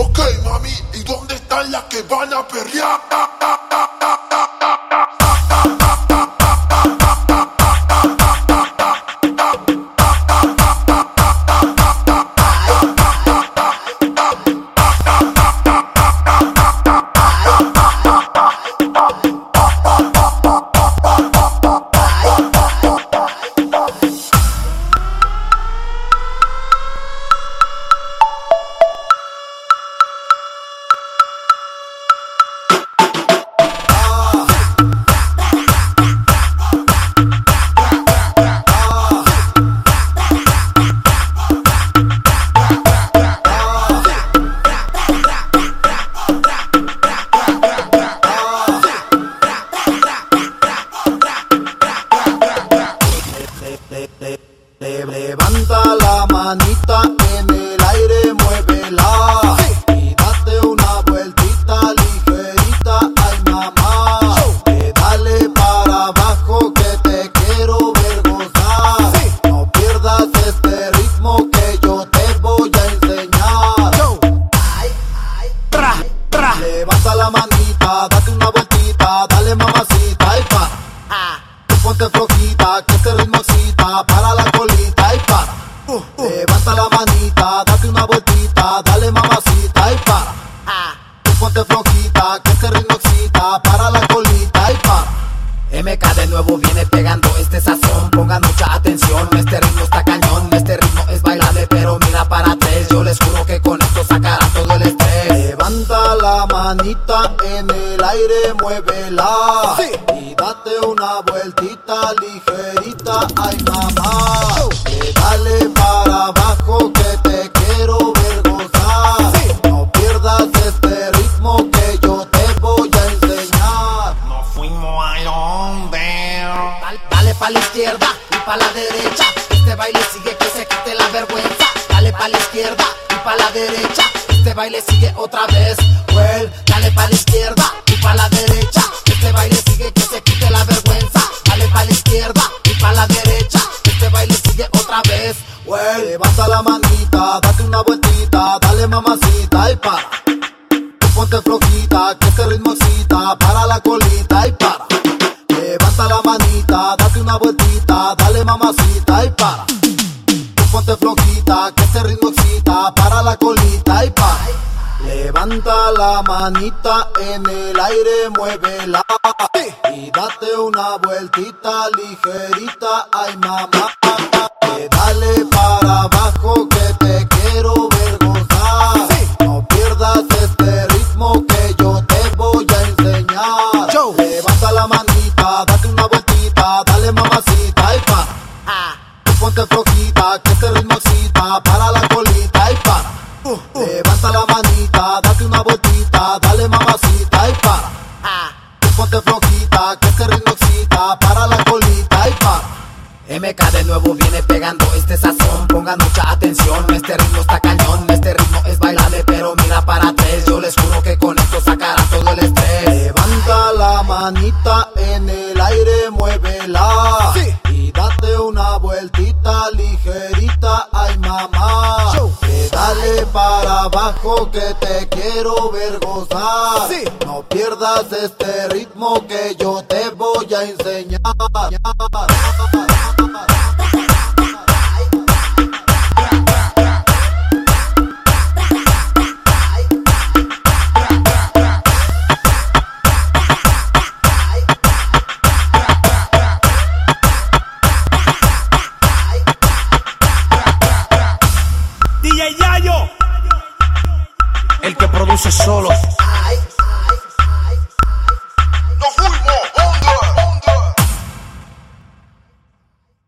Ok, mami, ¿y dónde están las que van a perrear? Ponte flojita, que este ritmo excita, para la colita y para. Levanta la manita, manita en el aire, muévela. Y date una vueltita ligerita, ay mamá. Que dale para abajo que te quiero ver gozar. No pierdas este ritmo que yo te voy a enseñar. Nos fuimos a Londres. Dale, dale pa' la izquierda y pa' la derecha Este baile sigue que se quite la vergüenza Dale pa' la izquierda y pa' la derecha Este baile sigue otra vez Well, dale pa' la izquierda y pa' la derecha Este baile sigue que se quite la vergüenza Dale pa' la izquierda y pa' la derecha Este baile sigue otra vez Well, levanta la manita, date una vueltita, dale mamacita y para. Tú ponte flojita, que este ritmo para la colita y para. Levanta la manita, date una vueltita, dale mamacita y para. Ponte flojita, que este ritmo excita, para la colita y para. Levanta la manita en el aire, muévela. Y date una vueltita ligerita, ay mamá. Dale para abajo Flojita, que este ritmo excita, para la colita y para. Levanta la manita, date una vueltita, dale mamacita y para. Tú ponte flojita, que este ritmo excita, para la colita y para. MK de nuevo viene pegando este sazón Pongan mucha atención, este ritmo está cañón Este ritmo es bailable pero mira para tres Yo les juro que con esto sacará todo el estrés Levanta la manita en el aire, muévela. Ligerita, ay mamá. Que dale para abajo que te quiero ver gozar. No pierdas este ritmo que yo te voy a enseñar. DJ Yayo,